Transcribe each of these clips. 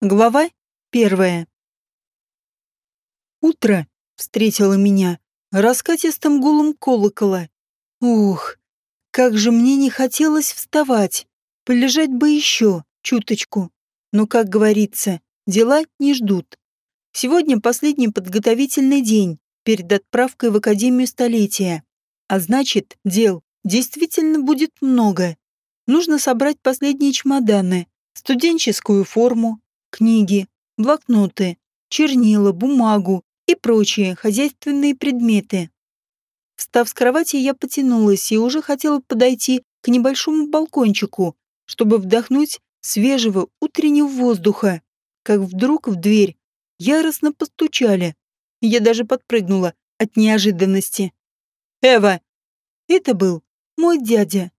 Глава первая. Утро встретило меня раскатистым гулом колокола. Ух, как же мне не хотелось вставать. Полежать бы еще чуточку. Но, как говорится, дела не ждут. Сегодня последний подготовительный день перед отправкой в Академию Столетия. А значит, дел действительно будет много. Нужно собрать последние чемоданы, студенческую форму, книги, блокноты, чернила, бумагу и прочие хозяйственные предметы. Встав с кровати, я потянулась и уже хотела подойти к небольшому балкончику, чтобы вдохнуть свежего утреннего воздуха, как вдруг в дверь яростно постучали. Я даже подпрыгнула от неожиданности. «Эва!» Это был мой дядя.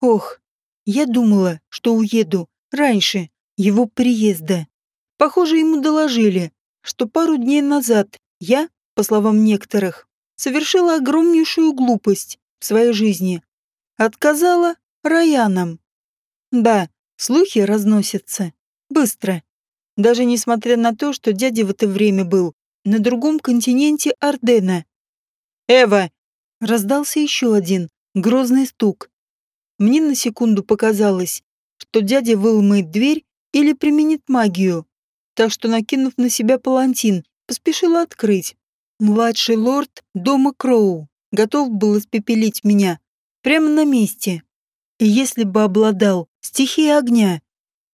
Ох, я думала, что уеду раньше, его приезда. Похоже, ему доложили, что пару дней назад я, по словам некоторых, совершила огромнейшую глупость в своей жизни. Отказала Раянам. Да, слухи разносятся. Быстро. Даже несмотря на то, что дядя в это время был на другом континенте Ордена. «Эва!» Раздался еще один грозный стук. Мне на секунду показалось, что дядя выломает дверь или применит магию. Так что, накинув на себя палантин, поспешила открыть. Младший лорд дома Кроу готов был испепелить меня прямо на месте. И если бы обладал стихией огня,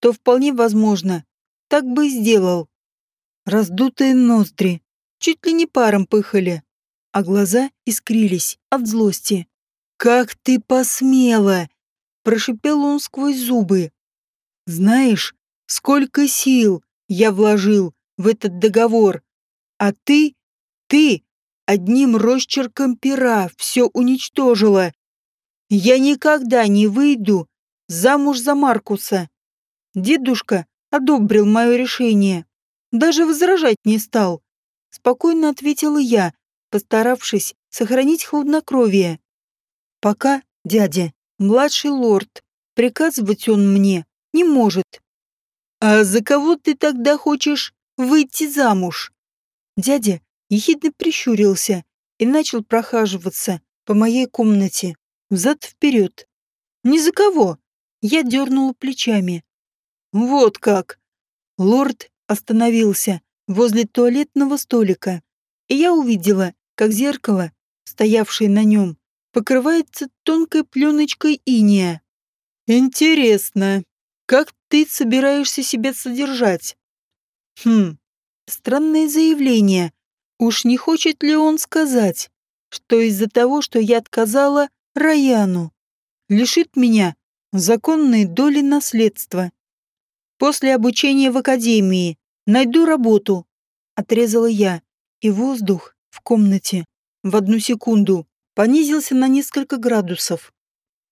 то вполне возможно, так бы и сделал. Раздутые ноздри чуть ли не паром пыхали, а глаза искрились от злости. «Как ты посмела!» – прошипел он сквозь зубы. «Знаешь, Сколько сил я вложил в этот договор. А ты, ты одним росчерком пера все уничтожила. Я никогда не выйду замуж за Маркуса. Дедушка одобрил мое решение. Даже возражать не стал. Спокойно ответила я, постаравшись сохранить хладнокровие. Пока, дядя, младший лорд, приказывать он мне не может. «А за кого ты тогда хочешь выйти замуж?» Дядя ехидно прищурился и начал прохаживаться по моей комнате, взад-вперед. «Ни за кого!» Я дернула плечами. «Вот как!» Лорд остановился возле туалетного столика, и я увидела, как зеркало, стоявшее на нем, покрывается тонкой пленочкой иния. «Интересно, как ты собираешься себя содержать? Хм, странное заявление. Уж не хочет ли он сказать, что из-за того, что я отказала Раяну, лишит меня законной доли наследства? После обучения в академии найду работу, отрезала я, и воздух в комнате в одну секунду понизился на несколько градусов.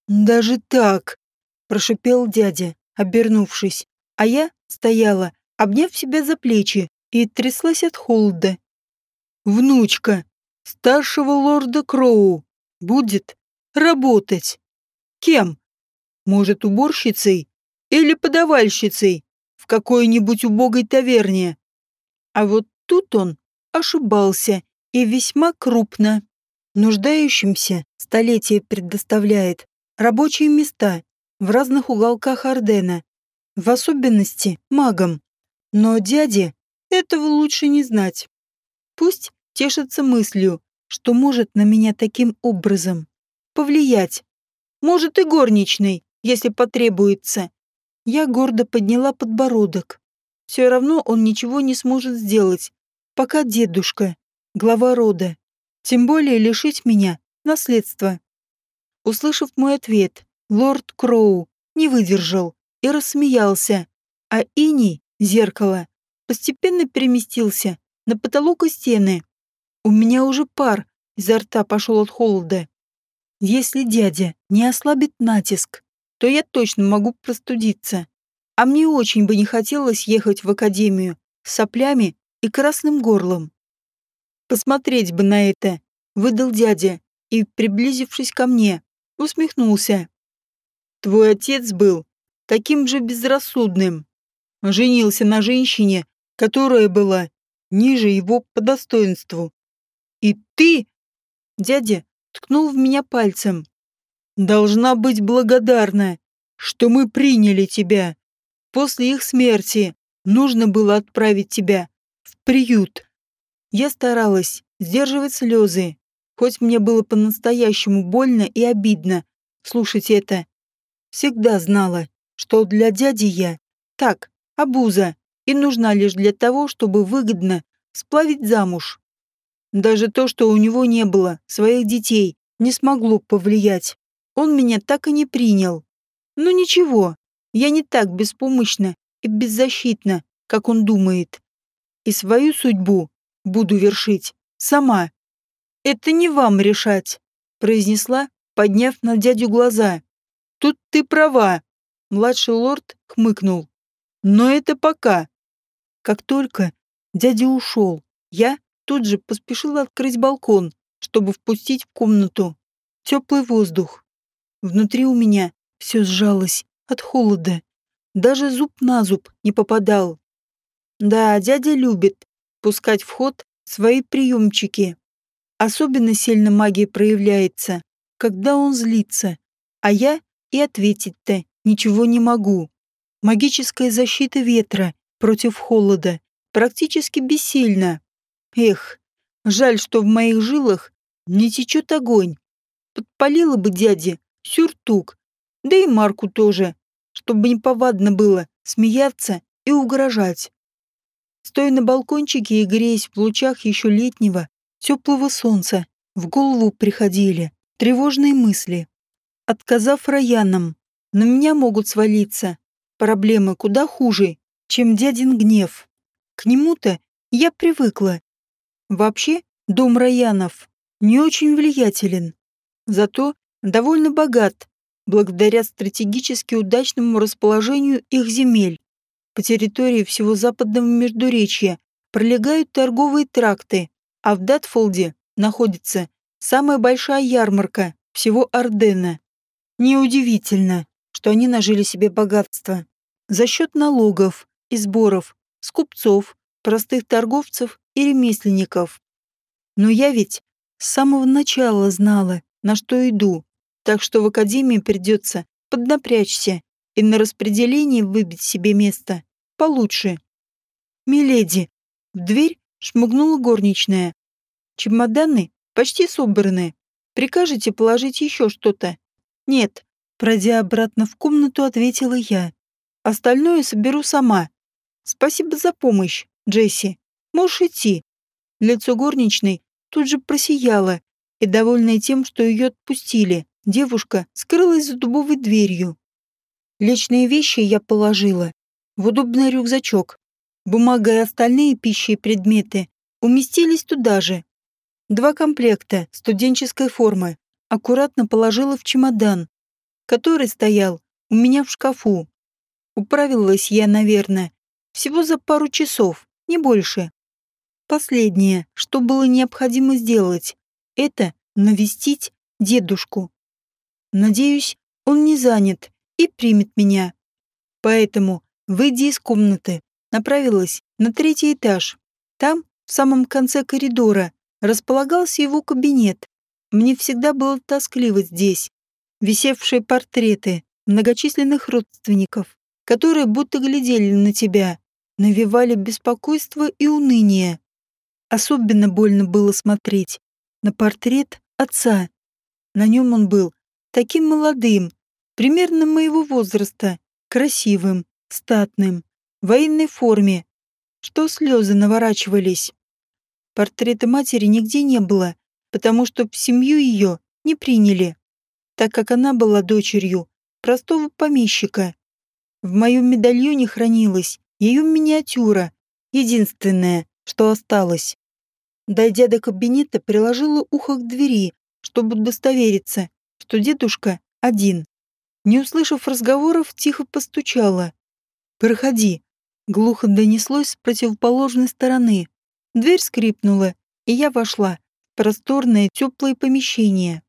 «Даже так!» – прошипел дядя обернувшись, а я стояла, обняв себя за плечи, и тряслась от холода. «Внучка старшего лорда Кроу будет работать. Кем? Может, уборщицей или подавальщицей в какой-нибудь убогой таверне?» А вот тут он ошибался и весьма крупно. Нуждающимся столетие предоставляет рабочие места в разных уголках Ордена, в особенности магам. Но дяде этого лучше не знать. Пусть тешится мыслью, что может на меня таким образом повлиять. Может и горничной, если потребуется. Я гордо подняла подбородок. Все равно он ничего не сможет сделать, пока дедушка, глава рода. Тем более лишить меня наследства. Услышав мой ответ, Лорд Кроу не выдержал и рассмеялся, а иней, зеркало, постепенно переместился на потолок и стены. У меня уже пар изо рта пошел от холода. Если дядя не ослабит натиск, то я точно могу простудиться. А мне очень бы не хотелось ехать в академию с соплями и красным горлом. Посмотреть бы на это, выдал дядя и, приблизившись ко мне, усмехнулся. Твой отец был таким же безрассудным. женился на женщине, которая была ниже его по достоинству. И ты, дядя, ткнул в меня пальцем, должна быть благодарна, что мы приняли тебя. После их смерти нужно было отправить тебя в приют. Я старалась сдерживать слезы, хоть мне было по-настоящему больно и обидно слушать это. Всегда знала, что для дяди я так, обуза, и нужна лишь для того, чтобы выгодно сплавить замуж. Даже то, что у него не было своих детей, не смогло повлиять. Он меня так и не принял. Но ну ничего, я не так беспомощна и беззащитна, как он думает. И свою судьбу буду вершить сама. Это не вам решать, произнесла, подняв на дядю глаза. Тут ты права. Младший лорд хмыкнул. Но это пока. Как только дядя ушел, я тут же поспешила открыть балкон, чтобы впустить в комнату теплый воздух. Внутри у меня все сжалось от холода. Даже зуб на зуб не попадал. Да, дядя любит пускать в ход свои приемчики. Особенно сильно магия проявляется, когда он злится, а я и ответить-то ничего не могу. Магическая защита ветра против холода практически бессильна. Эх, жаль, что в моих жилах не течет огонь. Подпалила бы дяде сюртук, да и Марку тоже, чтобы не повадно было смеяться и угрожать. Стоя на балкончике и греясь в лучах еще летнего, теплого солнца, в голову приходили тревожные мысли. Отказав Роянам, на меня могут свалиться проблемы куда хуже, чем дядин гнев. К нему-то я привыкла, Вообще, дом Раянов не очень влиятелен, зато довольно богат, благодаря стратегически удачному расположению их земель. По территории всего западного Междуречья пролегают торговые тракты, а в Датфолде находится самая большая ярмарка всего Ордена. Неудивительно, что они нажили себе богатство за счет налогов и сборов с купцов, простых торговцев и ремесленников. Но я ведь с самого начала знала, на что иду, так что в академии придется поднапрячься и на распределении выбить себе место получше. «Миледи!» В дверь шмыгнула горничная. «Чемоданы почти собраны. Прикажете положить еще что-то?» «Нет», пройдя обратно в комнату, ответила я. «Остальное соберу сама. Спасибо за помощь, Джесси». Можешь идти». Лицо горничной тут же просияло, и, довольная тем, что ее отпустили, девушка скрылась за дубовой дверью. Личные вещи я положила в удобный рюкзачок. Бумага и остальные пищи и предметы уместились туда же. Два комплекта студенческой формы аккуратно положила в чемодан, который стоял у меня в шкафу. Управилась я, наверное, всего за пару часов, не больше. Последнее, что было необходимо сделать, это навестить дедушку. Надеюсь, он не занят и примет меня. Поэтому, выйдя из комнаты, направилась на третий этаж. Там, в самом конце коридора, располагался его кабинет. Мне всегда было тоскливо здесь. Висевшие портреты многочисленных родственников, которые будто глядели на тебя, навевали беспокойство и уныние. Особенно больно было смотреть на портрет отца. На нем он был таким молодым, примерно моего возраста, красивым, статным, в военной форме, что слезы наворачивались. Портрета матери нигде не было, потому что семью ее не приняли, так как она была дочерью простого помещика. В моем медальоне хранилась ее миниатюра, единственная, что осталось. Дойдя до кабинета, приложила ухо к двери, чтобы удостовериться, что дедушка один. Не услышав разговоров, тихо постучала. «Проходи», — глухо донеслось с противоположной стороны. Дверь скрипнула, и я вошла просторное теплое помещение.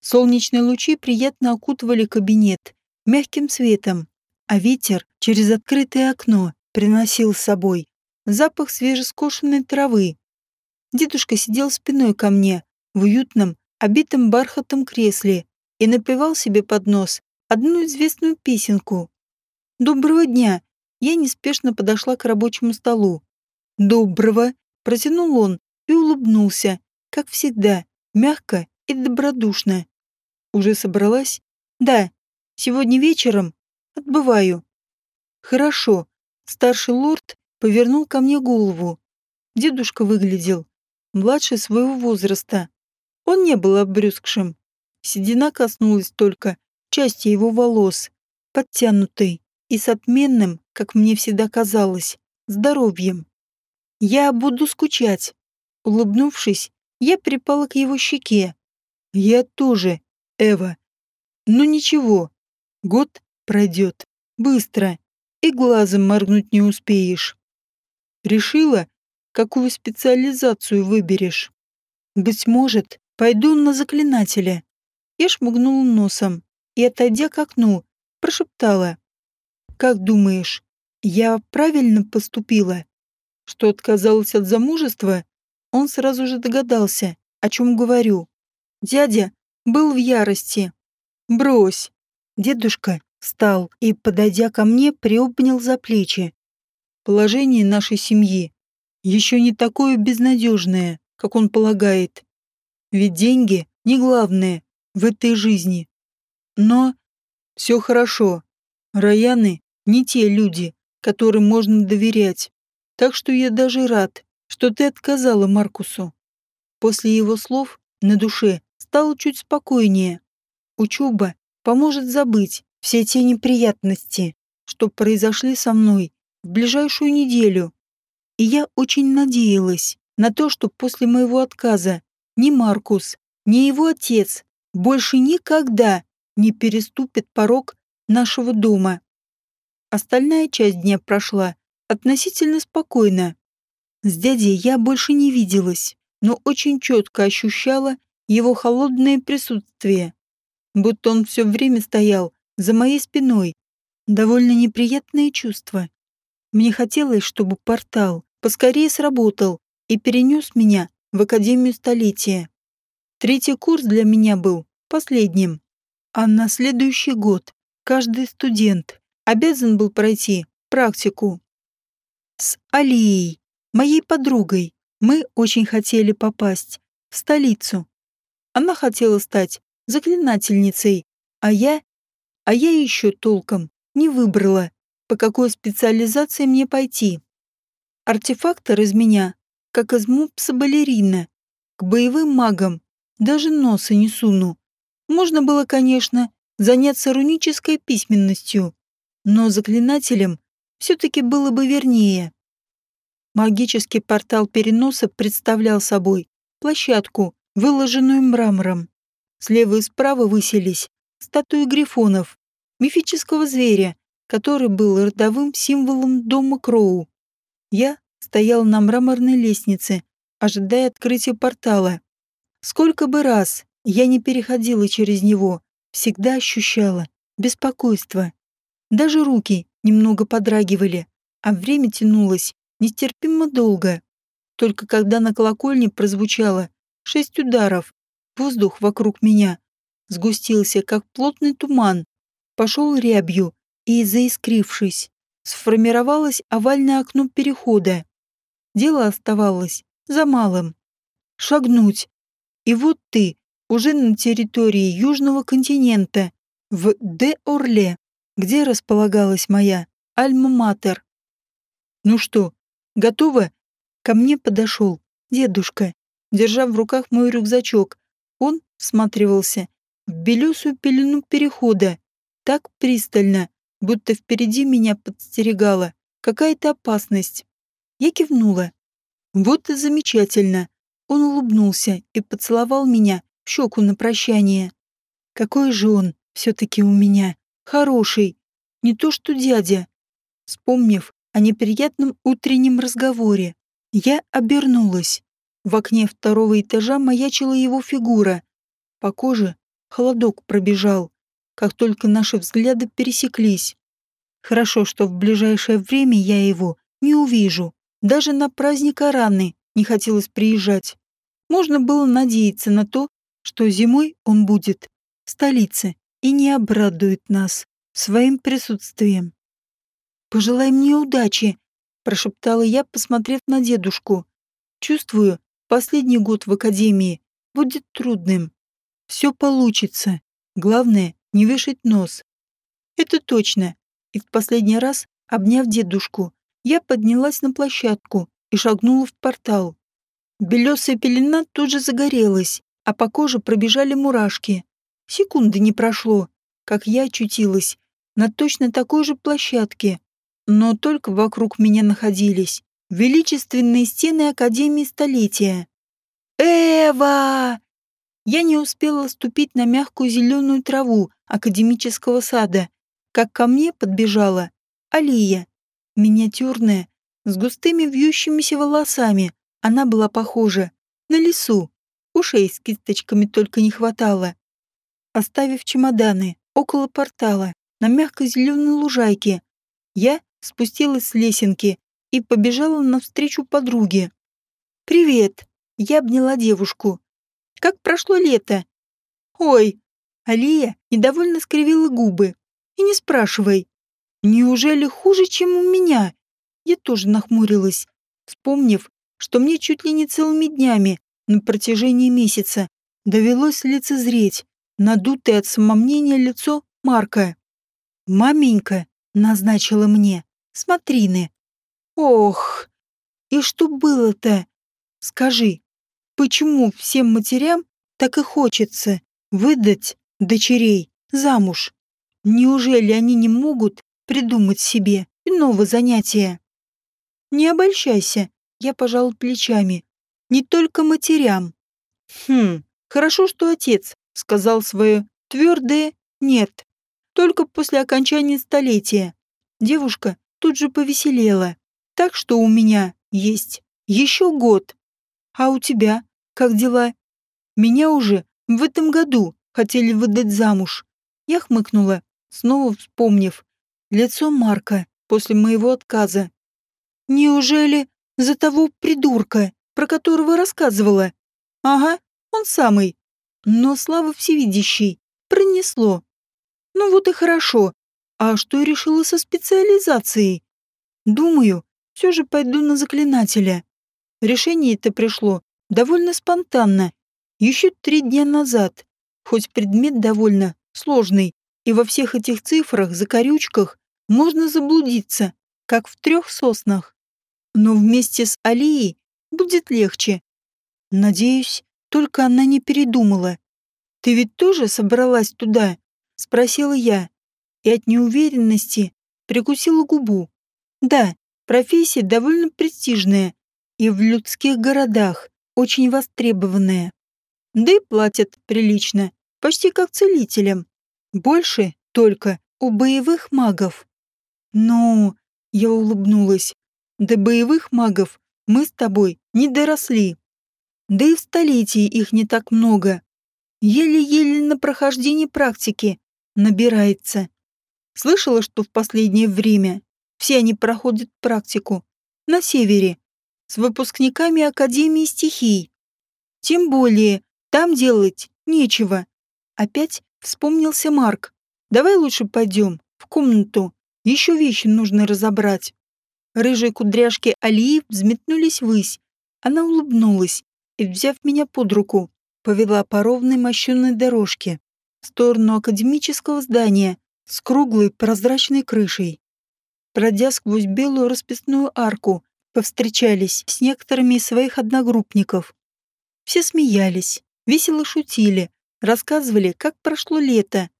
Солнечные лучи приятно окутывали кабинет мягким светом, а ветер через открытое окно приносил с собой запах свежескошенной травы. Дедушка сидел спиной ко мне в уютном, обитом бархатом кресле и напевал себе под нос одну известную песенку. «Доброго дня!» Я неспешно подошла к рабочему столу. «Доброго!» – протянул он и улыбнулся, как всегда, мягко и добродушно. «Уже собралась?» «Да, сегодня вечером отбываю». «Хорошо». Старший лорд повернул ко мне голову. Дедушка выглядел младше своего возраста. Он не был обрюзгшим. Седина коснулась только части его волос, подтянутой и с отменным, как мне всегда казалось, здоровьем. «Я буду скучать». Улыбнувшись, я припала к его щеке. «Я тоже, Эва. Но ничего, год пройдет. Быстро. И глазом моргнуть не успеешь. Решила, какую специализацию выберешь? Быть может, пойду на заклинателя. Я шмугнула носом и, отойдя к окну, прошептала. «Как думаешь, я правильно поступила?» Что отказалась от замужества? Он сразу же догадался, о чем говорю. Дядя был в ярости. «Брось!» Дедушка встал и, подойдя ко мне, приобнял за плечи. «Положение нашей семьи еще не такое безнадежное, как он полагает. Ведь деньги не главное в этой жизни. Но все хорошо. Раяны не те люди, которым можно доверять. Так что я даже рад, что ты отказала Маркусу. После его слов на душе стало чуть спокойнее. Учеба поможет забыть все те неприятности, что произошли со мной в ближайшую неделю. И я очень надеялась на то, что после моего отказа ни Маркус, ни его отец больше никогда не переступит порог нашего дома. Остальная часть дня прошла относительно спокойно. С дядей я больше не виделась, но очень четко ощущала его холодное присутствие. Будто он все время стоял за моей спиной. Довольно неприятное чувство. Мне хотелось, чтобы портал поскорее сработал и перенес меня в Академию Столетия. Третий курс для меня был последним. А на следующий год каждый студент обязан был пройти практику. С Алией, моей подругой, мы очень хотели попасть в столицу. Она хотела стать заклинательницей, а я... А я еще толком не выбрала, по какой специализации мне пойти. Артефактор из меня, как из мупса-балерина, к боевым магам даже носа не суну. Можно было, конечно, заняться рунической письменностью, но заклинателем все-таки было бы вернее. Магический портал переноса представлял собой площадку, выложенную мрамором. Слева и справа высились статуи грифонов, мифического зверя, который был родовым символом дома Кроу. Я стоял на мраморной лестнице, ожидая открытия портала. Сколько бы раз я не переходила через него, всегда ощущала беспокойство. Даже руки немного подрагивали, а время тянулось нестерпимо долго. Только когда на колокольне прозвучало шесть ударов, воздух вокруг меня сгустился, как плотный туман, пошел рябью и, заискрившись, сформировалось овальное окно перехода. Дело оставалось за малым. Шагнуть. И вот ты, уже на территории Южного континента, в Де-Орле где располагалась моя альма-матер. «Ну что, готово?» Ко мне подошел дедушка, держа в руках мой рюкзачок. Он всматривался в белесую пелену перехода так пристально, будто впереди меня подстерегала какая-то опасность. Я кивнула. «Вот и замечательно!» Он улыбнулся и поцеловал меня в щеку на прощание. «Какой же он все-таки у меня!» Хороший. Не то что дядя. Вспомнив о неприятном утреннем разговоре, я обернулась. В окне второго этажа маячила его фигура. По коже холодок пробежал, как только наши взгляды пересеклись. Хорошо, что в ближайшее время я его не увижу. Даже на праздник Араны не хотелось приезжать. Можно было надеяться на то, что зимой он будет в столице и не обрадует нас своим присутствием. «Пожелай мне удачи», — прошептала я, посмотрев на дедушку. «Чувствую, последний год в академии будет трудным. Все получится. Главное, не вешать нос». «Это точно». И в последний раз, обняв дедушку, я поднялась на площадку и шагнула в портал. Белесая пелена тут же загорелась, а по коже пробежали мурашки. Секунды не прошло, как я очутилась на точно такой же площадке, но только вокруг меня находились величественные стены Академии Столетия. «Эва!» Я не успела ступить на мягкую зеленую траву академического сада, как ко мне подбежала Алия, миниатюрная, с густыми вьющимися волосами. Она была похожа на лису. Ушей с кисточками только не хватало. Оставив чемоданы около портала, на мягкой зеленой лужайке, я спустилась с лесенки и побежала навстречу подруге. «Привет!» Я обняла девушку. «Как прошло лето?» «Ой!» Алия недовольно скривила губы. «И не спрашивай. Неужели хуже, чем у меня?» Я тоже нахмурилась, вспомнив, что мне чуть ли не целыми днями на протяжении месяца довелось лицезреть надутое от самомнения лицо Марка. «Маменька», — назначила мне, — «смотрины». «Ох, и что было-то? Скажи, почему всем матерям так и хочется выдать дочерей замуж? Неужели они не могут придумать себе иного занятия?» «Не обольщайся», — я пожал плечами. «Не только матерям». «Хм, хорошо, что отец сказал свое твердое «нет». Только после окончания столетия. Девушка тут же повеселела. Так что у меня есть еще год. А у тебя как дела? Меня уже в этом году хотели выдать замуж. Я хмыкнула, снова вспомнив лицо Марка после моего отказа. Неужели за того придурка, про которого рассказывала? Ага, он самый. Но слава всевидящий, пронесло. Ну вот и хорошо. А что решила со специализацией? Думаю, все же пойду на заклинателя. Решение это пришло довольно спонтанно, еще три дня назад. Хоть предмет довольно сложный, и во всех этих цифрах, закорючках можно заблудиться, как в трех соснах. Но вместе с Алией будет легче. Надеюсь, только она не передумала. Ты ведь тоже собралась туда? Спросила я. И от неуверенности прикусила губу. Да, профессия довольно престижная и в людских городах очень востребованная. Да и платят прилично, почти как целителям. Больше только у боевых магов. Ну, я улыбнулась. До боевых магов мы с тобой не доросли. Да и в столетии их не так много. Еле-еле на прохождении практики набирается. Слышала, что в последнее время все они проходят практику на севере с выпускниками Академии стихий. Тем более, там делать нечего. Опять вспомнился Марк. Давай лучше пойдем в комнату. Еще вещи нужно разобрать. Рыжие кудряшки Алии взметнулись ввысь. Она улыбнулась и, взяв меня под руку, повела по ровной мощенной дорожке в сторону академического здания с круглой прозрачной крышей. Пройдя сквозь белую расписную арку, повстречались с некоторыми из своих одногруппников. Все смеялись, весело шутили, рассказывали, как прошло лето.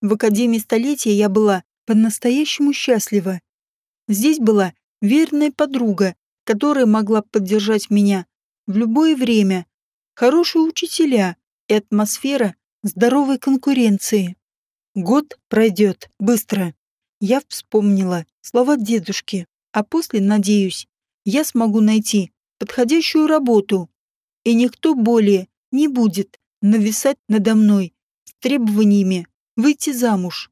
В Академии Столетия я была по-настоящему счастлива. Здесь была верная подруга, которая могла поддержать меня в любое время, хорошие учителя и атмосфера здоровой конкуренции. Год пройдет быстро. Я вспомнила слова дедушки, а после, надеюсь, я смогу найти подходящую работу, и никто более не будет нависать надо мной с требованиями выйти замуж.